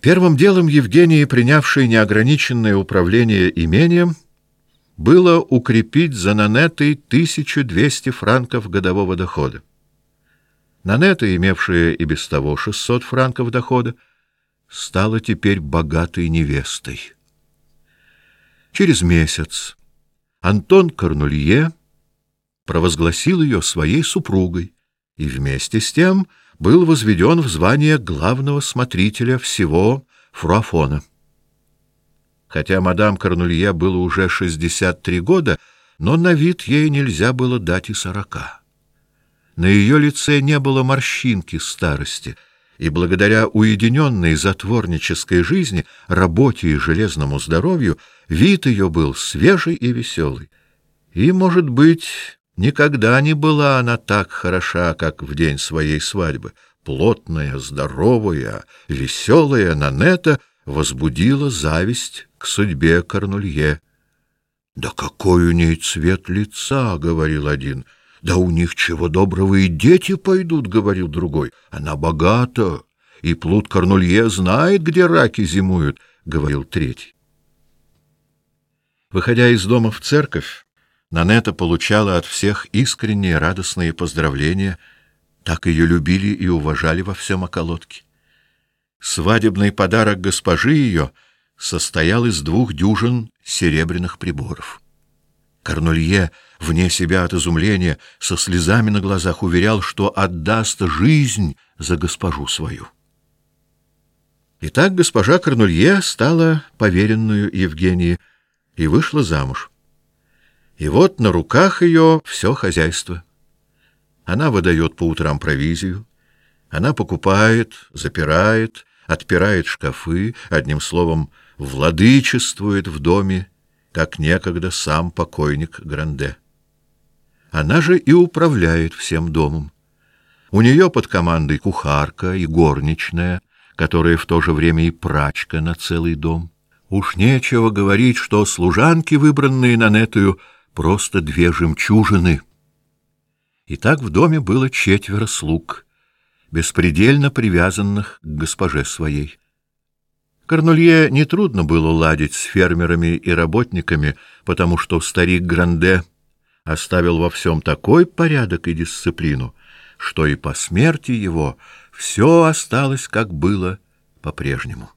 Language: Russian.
Первым делом Евгении, принявшей неограниченное управление имением, было укрепить за Нанетой 1200 франков годового дохода. Нанета, имевшая и без того 600 франков дохода, стала теперь богатой невестой. Через месяц Антон Корнулье провозгласил ее своей супругой и вместе с тем был возведен в звание главного смотрителя всего Фруафона. Хотя мадам Корнулье было уже 63 года, но на вид ей нельзя было дать и сорока. На ее лице не было морщинки старости, и благодаря уединенной затворнической жизни, работе и железному здоровью вид ее был свежий и веселый. И, может быть, никогда не была она так хороша, как в день своей свадьбы. Плотная, здоровая, веселая Нанета возбудила зависть к судьбе Корнулье. — Да какой у ней цвет лица, — говорил один, — да у них чего доброго и дети пойдут, говорил другой. Она богата, и плут Корнулье знает, где раки зимуют, говорил третий. Выходя из дома в церковь, Нанета получала от всех искренние радостные поздравления. Так ее любили и уважали во всем околотке. Свадебный подарок госпожи ее состоял из двух дюжин серебряных приборов. Корнулье, вне себя от изумления, со слезами на глазах уверял, что отдаст жизнь за госпожу свою. Итак, госпожа Корнулье стала поверенную Евгении и вышла замуж. И вот на руках ее все хозяйство. Она выдает по утрам провизию, она покупает, запирает, отпирает шкафы, одним словом, владычествует в доме как некогда сам покойник Гранде. Она же и управляет всем домом. У нее под командой кухарка и горничная, которая в то же время и прачка на целый дом. Уж нечего говорить, что служанки, выбранные на Нетую, просто две жемчужины. И так в доме было четверо слуг, беспредельно привязанных к госпоже своей. Корнулье нетрудно было ладить с фермерами и работниками, потому что старик Гранде оставил во всем такой порядок и дисциплину, что и по смерти его все осталось, как было по-прежнему.